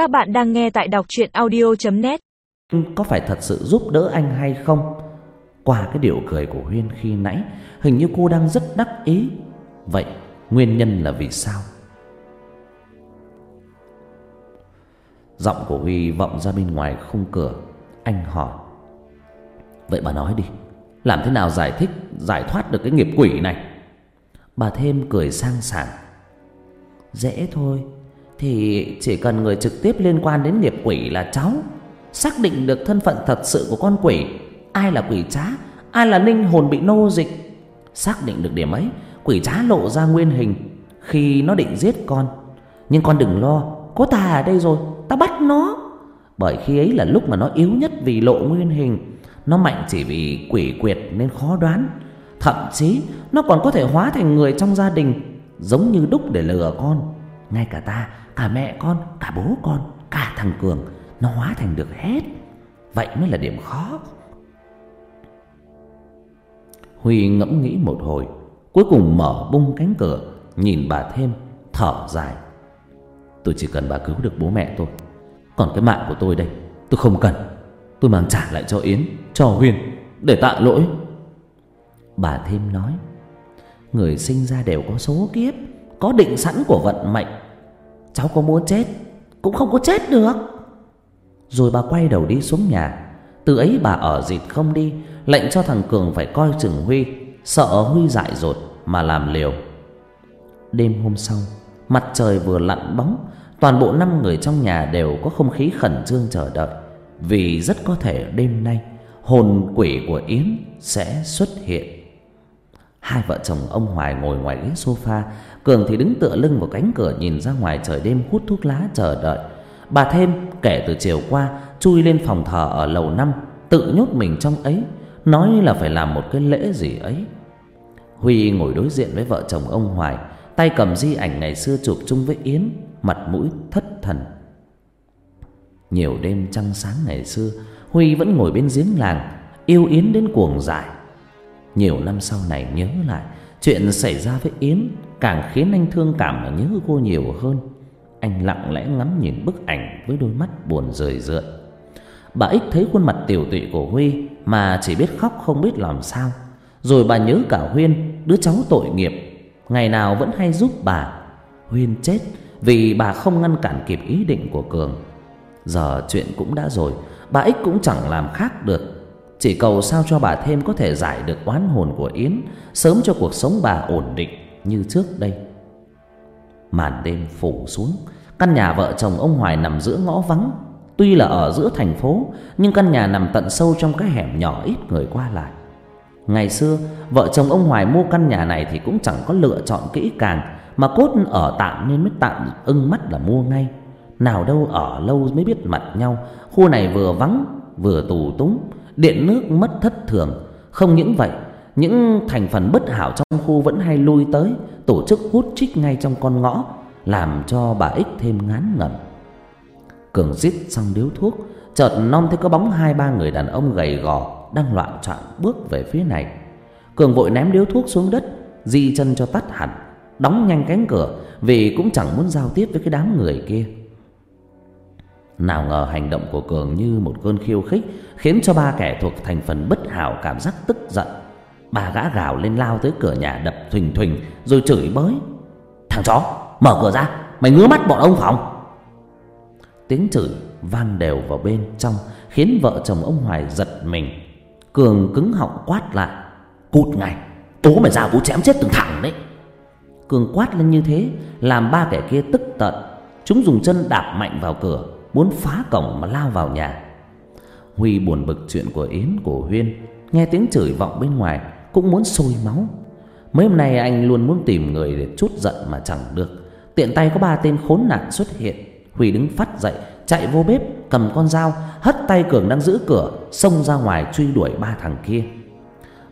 Các bạn đang nghe tại đọc chuyện audio.net Có phải thật sự giúp đỡ anh hay không? Qua cái điệu cười của Huyên khi nãy, Hình như cô đang rất đắc ý. Vậy nguyên nhân là vì sao? Giọng của Huy vọng ra bên ngoài khung cửa. Anh hỏi. Vậy bà nói đi, Làm thế nào giải thích, Giải thoát được cái nghiệp quỷ này? Bà thêm cười sang sảng. Dễ thôi. Thì chỉ cần người trực tiếp liên quan đến nghiệp quỷ là cháu. Xác định được thân phận thật sự của con quỷ, Ai là quỷ trá, Ai là linh hồn bị nô dịch. Xác định được điểm ấy, Quỷ trá lộ ra nguyên hình Khi nó định giết con. Nhưng con đừng lo Có ta ở đây rồi, Ta bắt nó. Bởi khi ấy là lúc mà nó yếu nhất vì lộ nguyên hình. Nó mạnh chỉ vì quỷ quyệt nên khó đoán. Thậm chí, Nó còn có thể hóa thành người trong gia đình, Giống như đúc để lừa con. Ngay cả ta, cả mẹ con, cả bố con Cả thằng Cường Nó hóa thành được hết. Vậy mới là điểm khó. Huy ngẫm nghĩ một hồi Cuối cùng mở bung cánh cửa Nhìn bà thêm Thở dài. Tôi chỉ cần bà cứu được bố mẹ tôi. Còn cái mạng của tôi đây Tôi không cần. Tôi mang trả lại cho Yến Cho Huyền Để tạ lỗi. Bà thêm nói Người sinh ra đều có số kiếp Có định sẵn của vận mệnh. Cháu có muốn chết? Cũng không có chết được. Rồi bà quay đầu đi xuống nhà. Từ ấy bà ở dịt không đi, Lệnh cho thằng Cường phải coi chừng Huy. Sợ Huy dại dột mà làm liều. Đêm hôm sau, Mặt trời vừa lặn bóng. Toàn bộ năm người trong nhà đều có không khí khẩn trương chờ đợi. Vì rất có thể đêm nay, Hồn quỷ của Yến sẽ xuất hiện. Hai vợ chồng ông Hoài ngồi ngoài ghế sofa, Cường thì đứng tựa lưng vào cánh cửa Nhìn ra ngoài trời đêm hút thuốc lá chờ đợi. Bà thêm kể từ chiều qua Chui lên phòng thờ ở lầu năm, Tự nhốt mình trong ấy, Nói là phải làm một cái lễ gì ấy. Huy ngồi đối diện với vợ chồng ông Hoài, Tay cầm di ảnh ngày xưa chụp chung với Yến, Mặt mũi thất thần. Nhiều đêm trăng sáng ngày xưa, Huy vẫn ngồi bên giếng làng, Yêu Yến đến cuồng dại. Nhiều năm sau này nhớ lại, Chuyện xảy ra với Yến Càng khiến anh thương cảm và nhớ cô nhiều hơn. Anh lặng lẽ ngắm nhìn bức ảnh Với đôi mắt buồn rười rượi Bà Ích thấy khuôn mặt tiểu tụy của Huy Mà chỉ biết khóc không biết làm sao. Rồi bà nhớ cả Huyên, Đứa cháu tội nghiệp. Ngày nào vẫn hay giúp bà. Huyên chết vì bà không ngăn cản kịp ý định của Cường. Giờ chuyện cũng đã rồi, Bà Ích cũng chẳng làm khác được. Chỉ cầu sao cho bà thêm có thể giải được oán hồn của Yến, Sớm cho cuộc sống bà ổn định như trước đây. Màn đêm phủ xuống, Căn nhà vợ chồng ông Hoài nằm giữa ngõ vắng. Tuy là ở giữa thành phố, Nhưng căn nhà nằm tận sâu trong cái hẻm nhỏ ít người qua lại. Ngày xưa, Vợ chồng ông Hoài mua căn nhà này Thì cũng chẳng có lựa chọn kỹ càng, Mà cốt ở tạm nên mới tạm ưng mắt là mua ngay. Nào đâu ở lâu mới biết mặt nhau, Khu này vừa vắng, vừa tù túng. Điện nước mất thất thường. Không những vậy, Những thành phần bất hảo trong khu vẫn hay lui tới, Tổ chức hút trích ngay trong con ngõ, Làm cho bà Ích thêm ngán ngẩm. Cường rít xong điếu thuốc, Chợt non thấy có bóng hai ba người đàn ông gầy gò Đang loạn trọn bước về phía này. Cường vội ném điếu thuốc xuống đất, Di chân cho tắt hẳn, Đóng nhanh cánh cửa Vì cũng chẳng muốn giao tiếp với cái đám người kia. Nào ngờ hành động của Cường như một cơn khiêu khích Khiến cho ba kẻ thuộc thành phần bất hảo cảm giác tức giận. Ba gã gào lên lao tới cửa nhà đập thình thình Rồi chửi bới. Thằng chó, mở cửa ra, Mày ngứa mắt bọn ông phòng Tiếng chửi vang đều vào bên trong, Khiến vợ chồng ông Hoài giật mình. Cường cứng họng quát lại Cút ngay Tố mày ra vũ chém chết từng thằng đấy. Cường quát lên như thế, Làm ba kẻ kia tức tận. Chúng dùng chân đạp mạnh vào cửa Muốn phá cổng mà lao vào nhà. Huy buồn bực chuyện của Yến, của Huyên, Nghe tiếng chửi vọng bên ngoài Cũng muốn sôi máu. Mấy hôm nay anh luôn muốn tìm người để chút giận mà chẳng được. Tiện tay có ba tên khốn nạn xuất hiện. Huy đứng phát dậy, Chạy vô bếp, cầm con dao, Hất tay Cường đang giữ cửa, Xông ra ngoài truy đuổi ba thằng kia.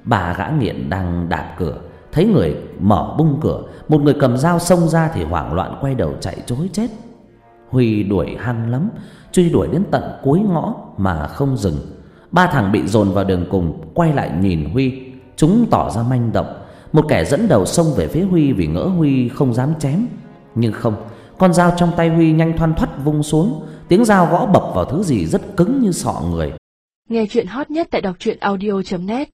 Bà gã nghiện đang đạp cửa, Thấy người mở bung cửa. Một người cầm dao xông ra thì hoảng loạn quay đầu chạy chối chết. Huy đuổi hăng lắm Truy đuổi đến tận cuối ngõ mà không dừng. Ba thằng bị dồn vào đường cùng, Quay lại nhìn Huy. Chúng tỏ ra manh động. Một kẻ dẫn đầu xông về phía Huy Vì ngỡ Huy không dám chém. Nhưng không, Con dao trong tay Huy nhanh thoăn thoắt vung xuống. Tiếng dao gõ bập vào thứ gì rất cứng như sọ người. Nghe chuyện hot nhất tại đọc truyện audio.net